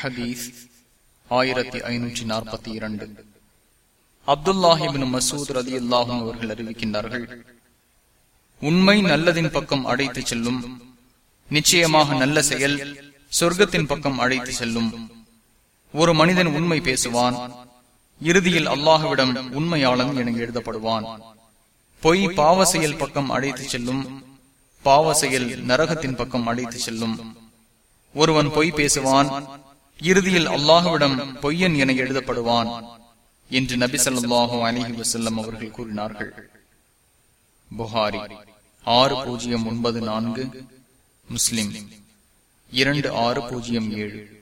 ஹதீஸ் ஆயிரத்தி ஐநூற்றி நாற்பத்தி இரண்டு. அப்துல்லாஹிபின் மசூத் ரதி அல்லாஹும் அவர்கள் அறிவிக்கின்றார்கள் உண்மை நல்லதின் பக்கம் அழைத்து செல்லும் நிச்சயமாக நல்ல செயல் சொர்க்கத்தின் பக்கம் அழைத்து செல்லும். ஒரு மனிதன் உண்மை பேசுவான் இறுதியில் அல்லாஹுவிடம் உண்மையாளன் என எழுதப்படுவான். பொய் பாவ செயல் பக்கம் அழைத்து செல்லும் பாவ செயல் நரகத்தின் பக்கம் அழைத்து செல்லும். ஒருவன் பொய் பேசுவான் இறுதியில் அல்லாஹுவிடம் பொய்யன் என எழுதப்படுவான் என்று நபி சொல்லாஹு அலிஹி வசல்லம் அவர்கள் கூறினார்கள். புகாரி ஆறு பூஜ்ஜியம் ஒன்பது நான்கு முஸ்லிம் இரண்டு ஆறு பூஜ்ஜியம் ஏழு.